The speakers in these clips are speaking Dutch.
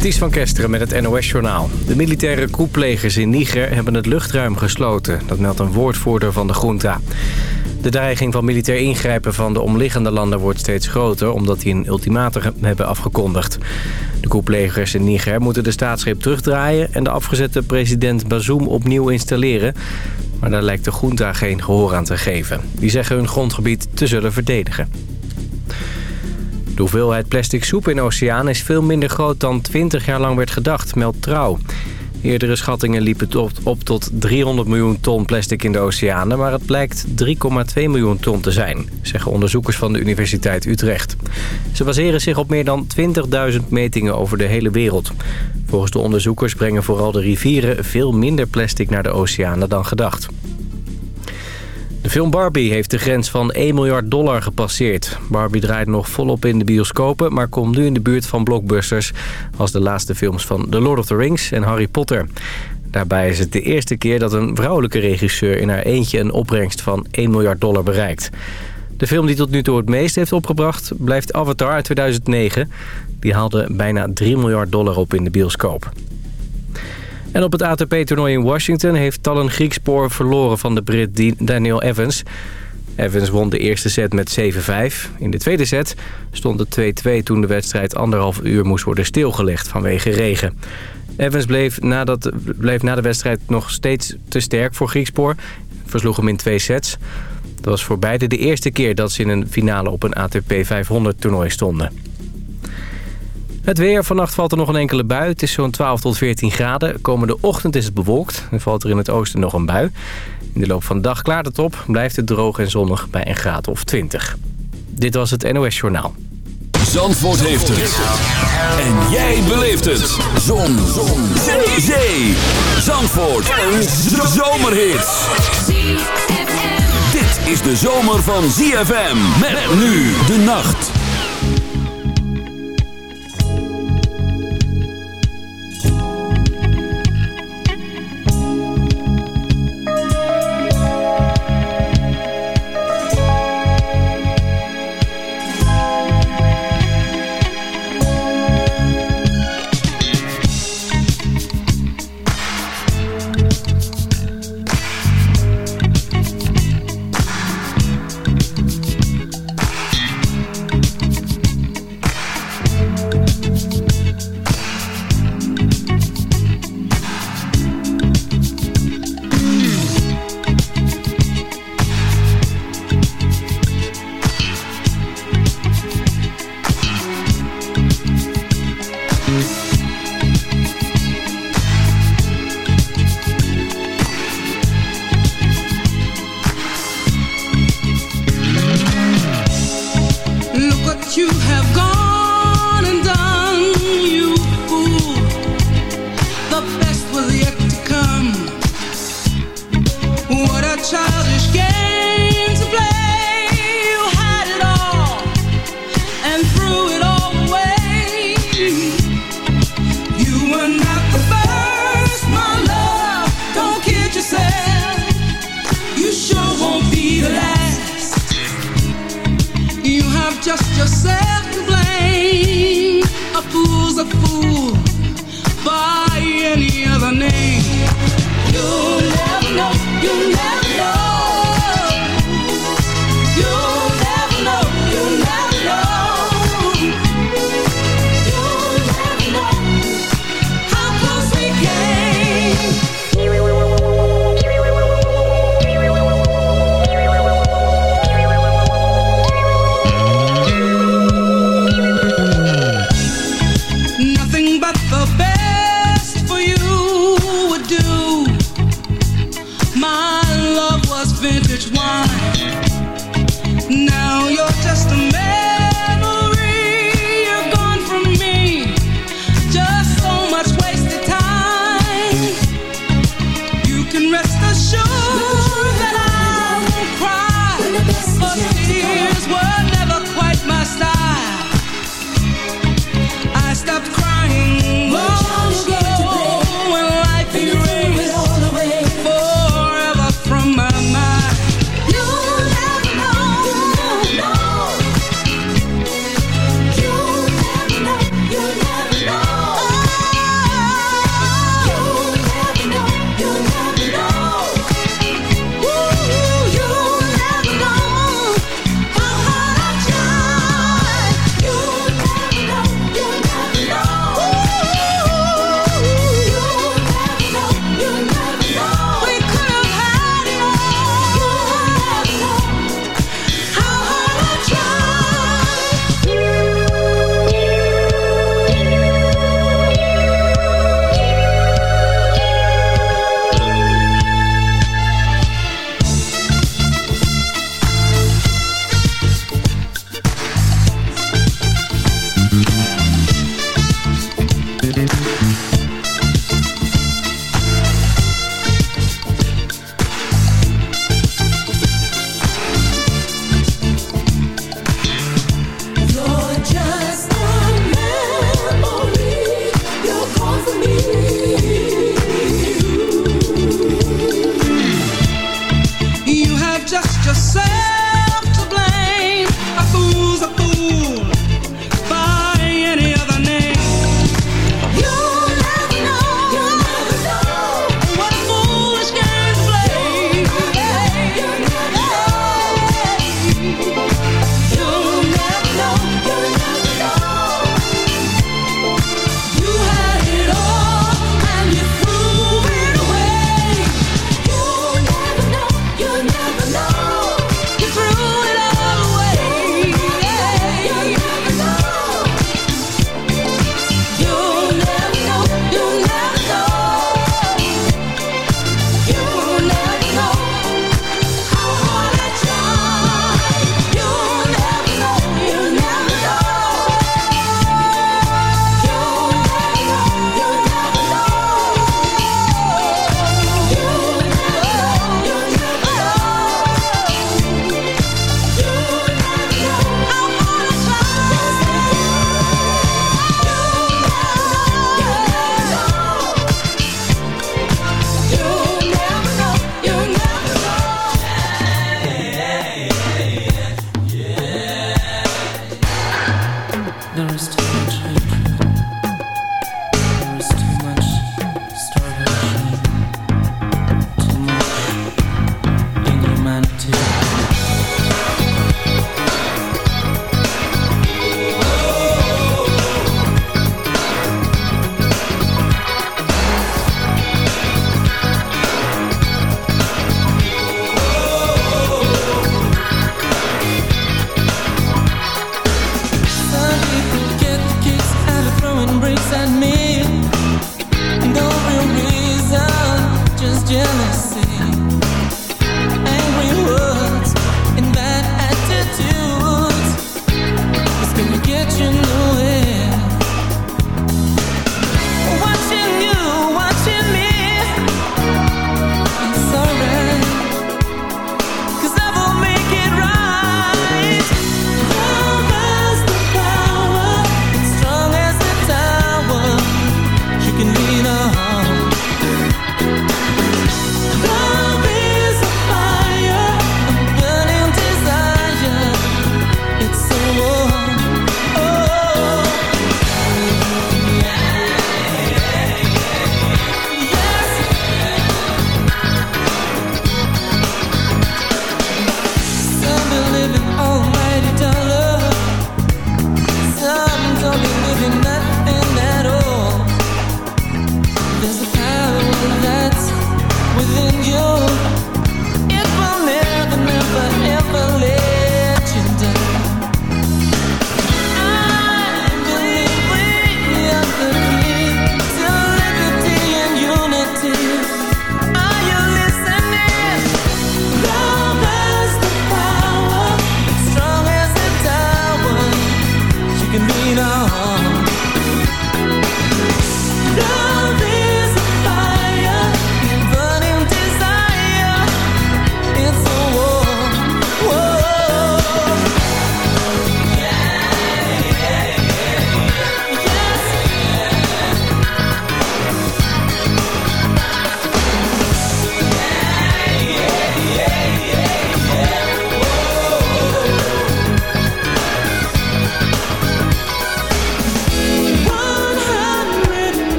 Ties van Kesteren met het NOS-journaal. De militaire koeplegers in Niger hebben het luchtruim gesloten. Dat meldt een woordvoerder van de junta. De dreiging van militair ingrijpen van de omliggende landen wordt steeds groter... omdat die een ultimatum hebben afgekondigd. De koeplegers in Niger moeten de staatsgreep terugdraaien... en de afgezette president Bazoum opnieuw installeren. Maar daar lijkt de junta geen gehoor aan te geven. Die zeggen hun grondgebied te zullen verdedigen. De hoeveelheid plastic soep in de oceaan is veel minder groot dan 20 jaar lang werd gedacht, meldt Trouw. Eerdere schattingen liepen op tot 300 miljoen ton plastic in de oceanen... maar het blijkt 3,2 miljoen ton te zijn, zeggen onderzoekers van de Universiteit Utrecht. Ze baseren zich op meer dan 20.000 metingen over de hele wereld. Volgens de onderzoekers brengen vooral de rivieren veel minder plastic naar de oceanen dan gedacht. De film Barbie heeft de grens van 1 miljard dollar gepasseerd. Barbie draait nog volop in de bioscopen... maar komt nu in de buurt van blockbusters... als de laatste films van The Lord of the Rings en Harry Potter. Daarbij is het de eerste keer dat een vrouwelijke regisseur... in haar eentje een opbrengst van 1 miljard dollar bereikt. De film die tot nu toe het meest heeft opgebracht... blijft Avatar uit 2009. Die haalde bijna 3 miljard dollar op in de bioscoop. En op het ATP-toernooi in Washington heeft Talon Griekspoor verloren van de Brit Daniel Evans. Evans won de eerste set met 7-5. In de tweede set stond het 2-2 toen de wedstrijd anderhalf uur moest worden stilgelegd vanwege regen. Evans bleef na, dat, bleef na de wedstrijd nog steeds te sterk voor Griekspoor. Versloeg hem in twee sets. Dat was voor beide de eerste keer dat ze in een finale op een ATP 500 toernooi stonden. Het weer. Vannacht valt er nog een enkele bui. Het is zo'n 12 tot 14 graden. Komende ochtend is het bewolkt. En valt er in het oosten nog een bui. In de loop van de dag klaart het op. Blijft het droog en zonnig bij een graad of 20. Dit was het NOS Journaal. Zandvoort heeft het. En jij beleeft het. Zon. Zon. Zee. Zee. Zandvoort. Een zomerhit. Dit is de zomer van ZFM. Met nu de nacht.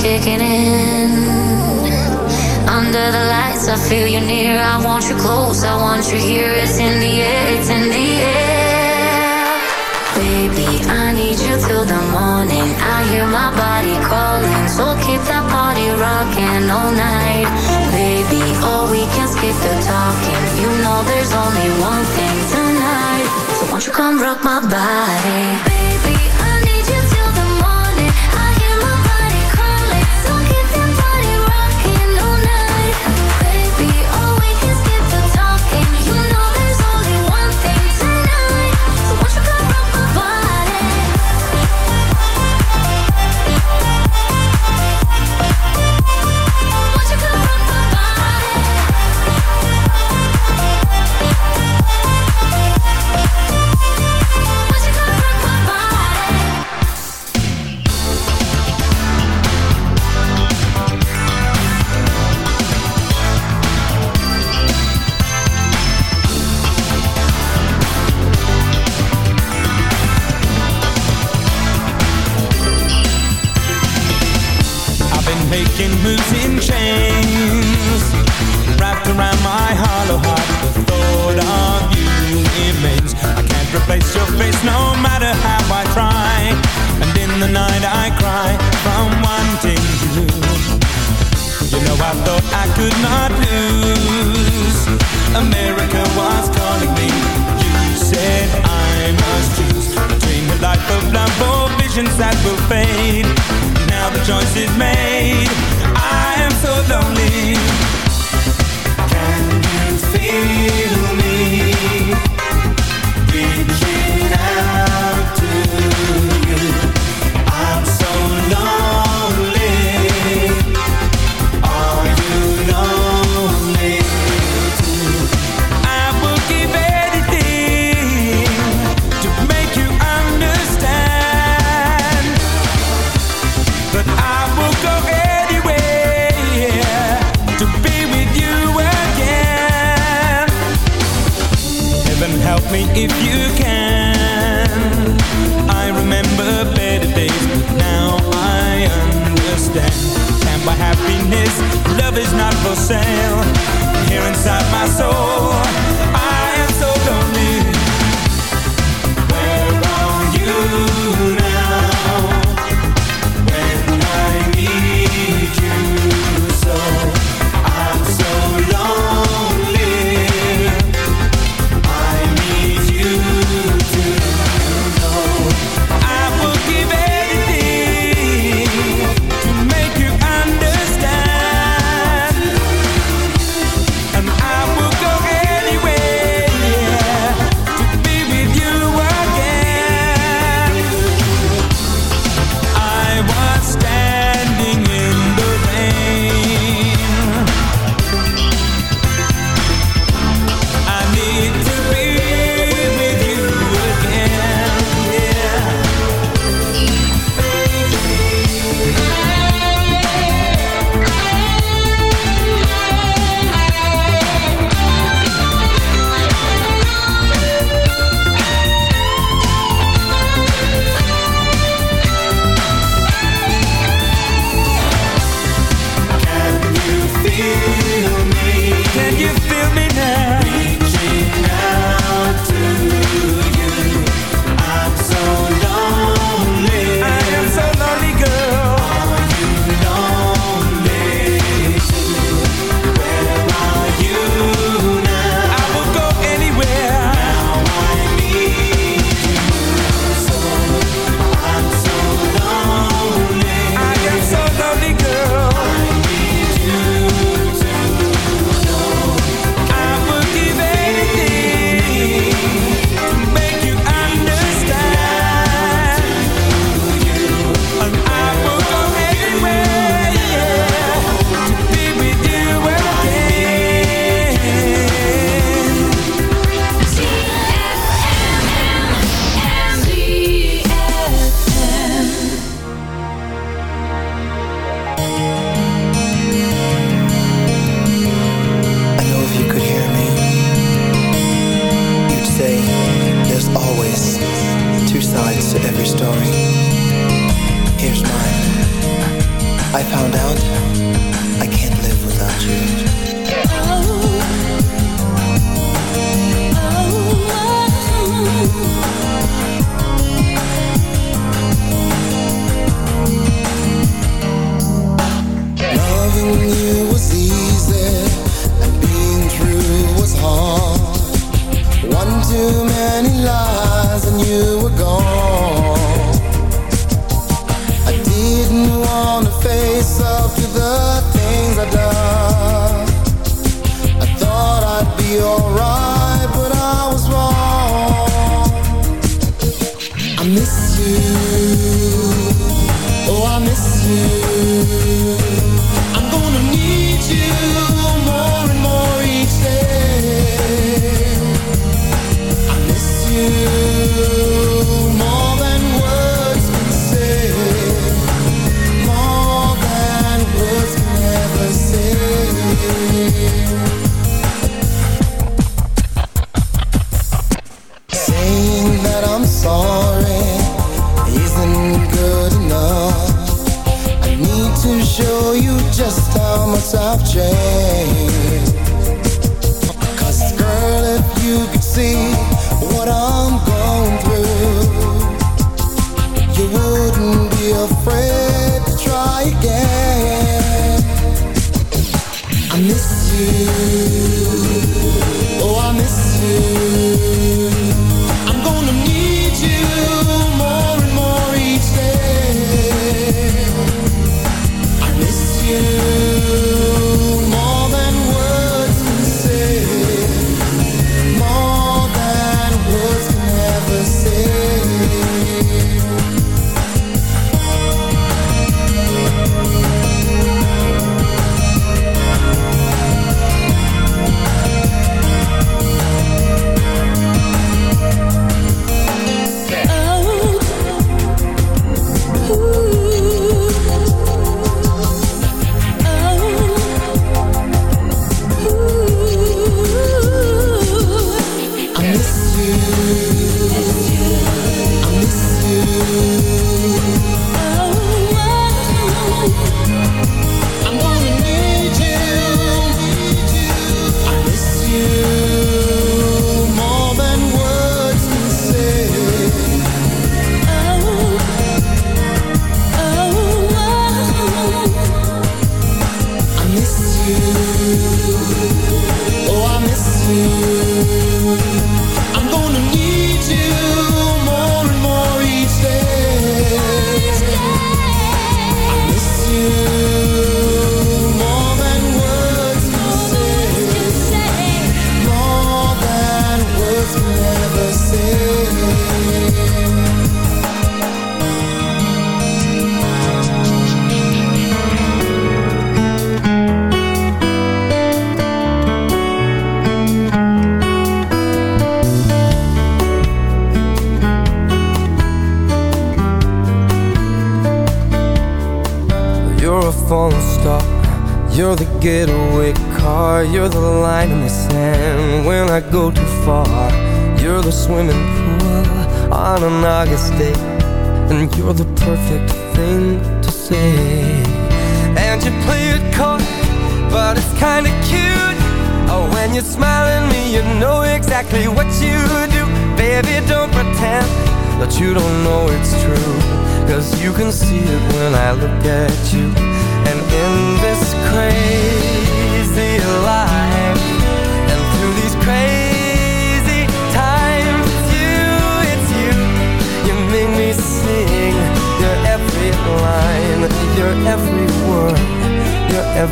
kicking in. Under the lights, I feel you near. I want you close, I want you here. It's in the air, it's in the air. Baby, I need you till the morning. I hear my body calling, so keep that party rocking all night. Baby, all we can skip the talking. You know there's only one thing tonight. So won't you come rock my body, baby?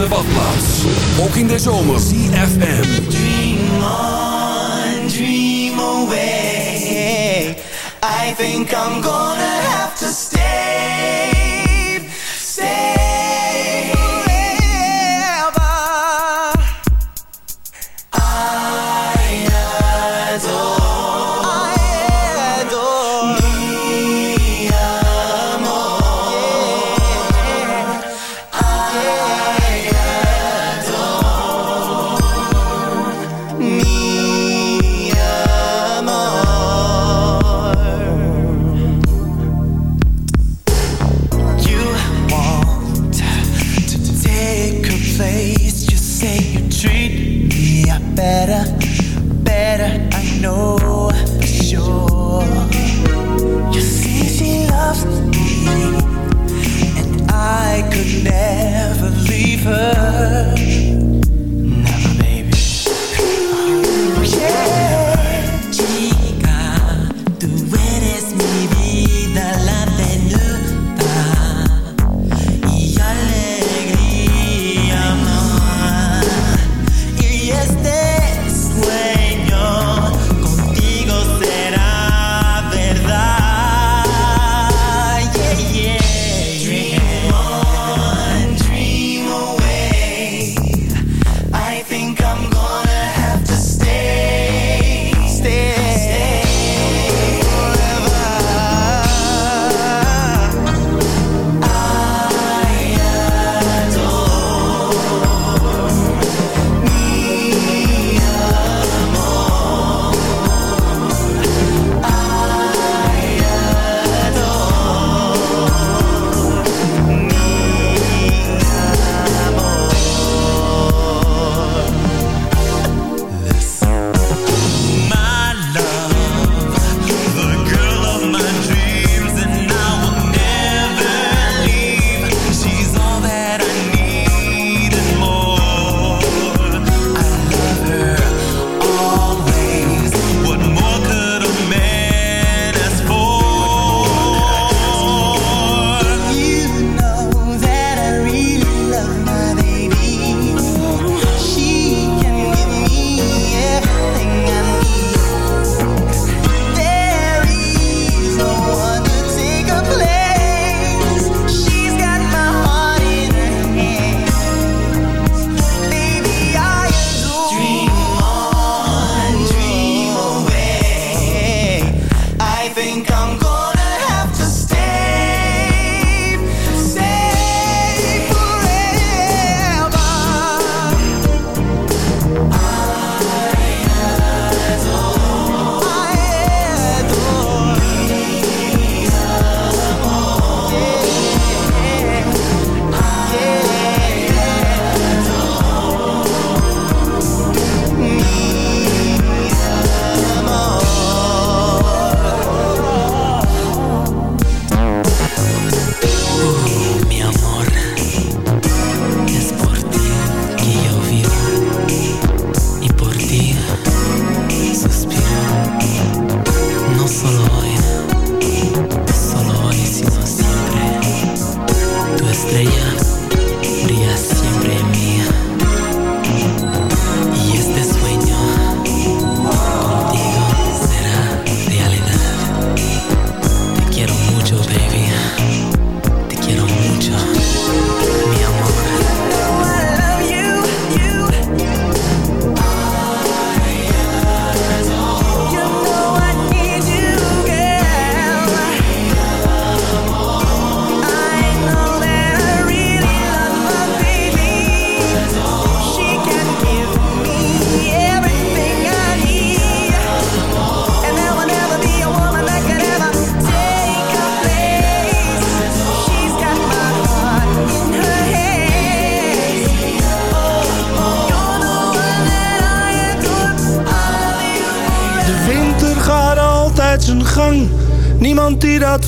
Bruisende badplaats. Ook in de zomer. CFM. Dream on, dream away. I think I'm gonna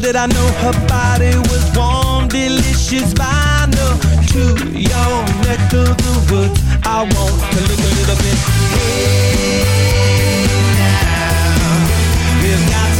did I know her body was warm, delicious by to your neck of the woods. I want to look a little bit. Hey now, we've got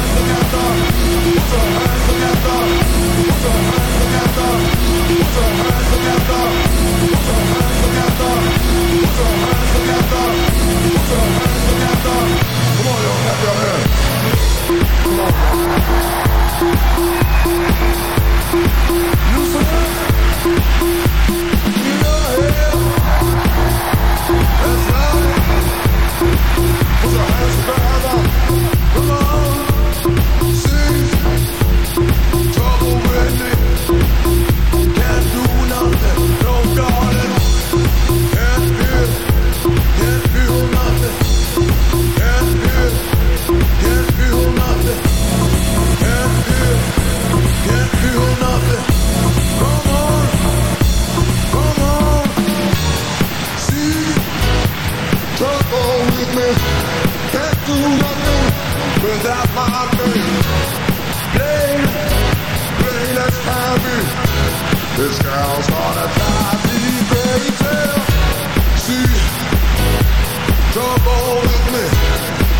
This girl's gonna drive me crazy. She trouble with me.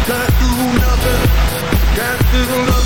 Can't do nothing. Can't do nothing.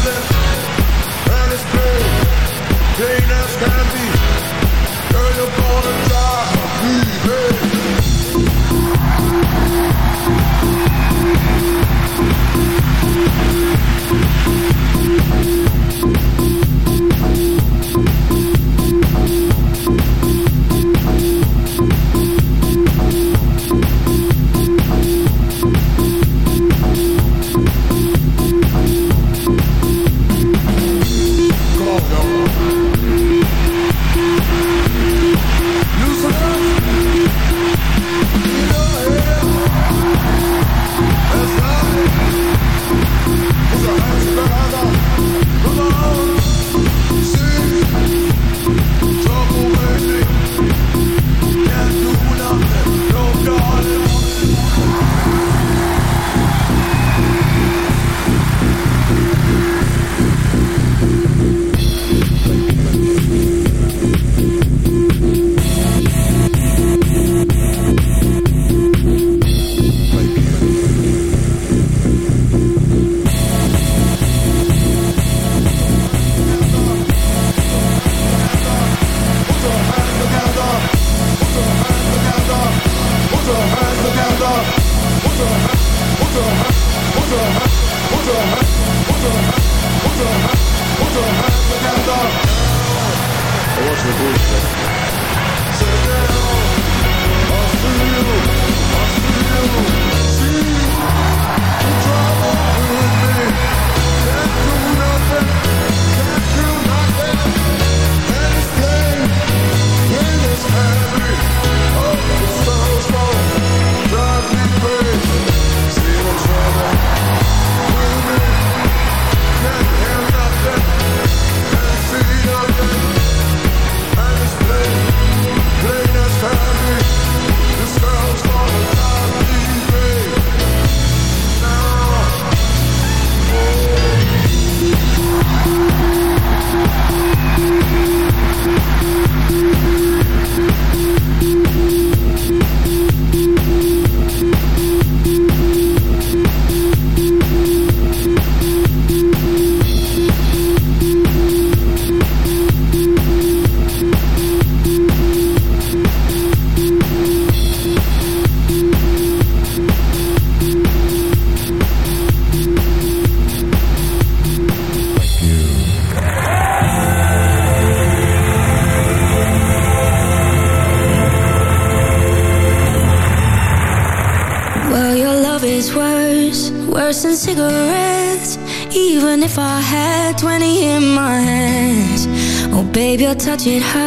it hurt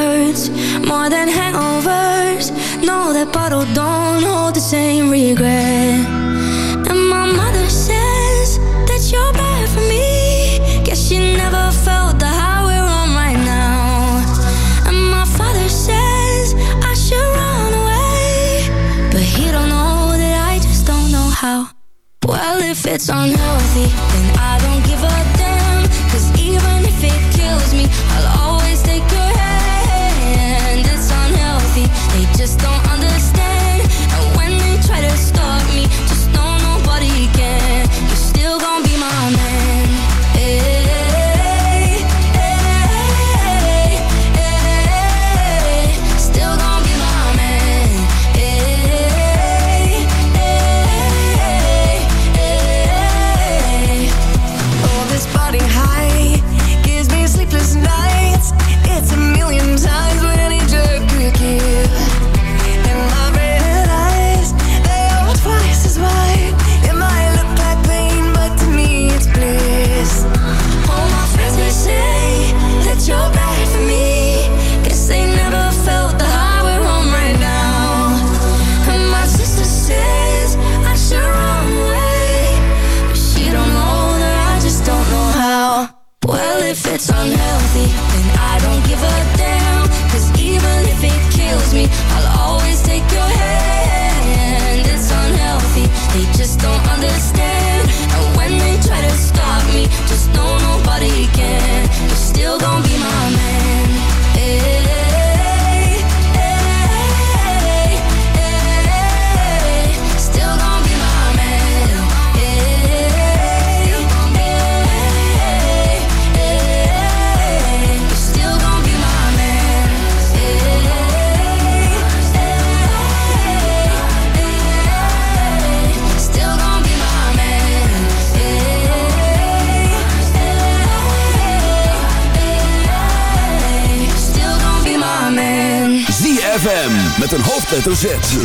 hoofdletter.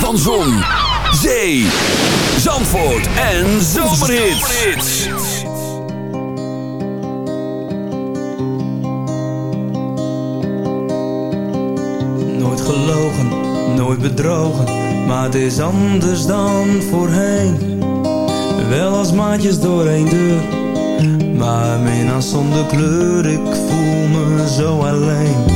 Van Zon, Zee, Zandvoort en Zomerhits. Nooit gelogen, nooit bedrogen, maar het is anders dan voorheen. Wel als maatjes door één deur, maar mina zonder kleur, ik voel me zo alleen.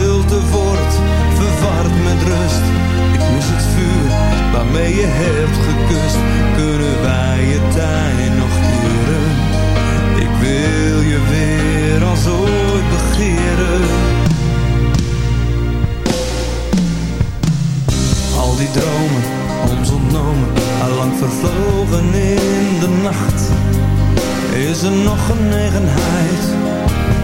verward met rust. Ik mis het vuur waarmee je hebt gekust. Kunnen wij je tijd nog keren? Ik wil je weer als ooit begeren. Al die dromen, ons ontnomen, allang vervlogen in de nacht. Is er nog genegenheid?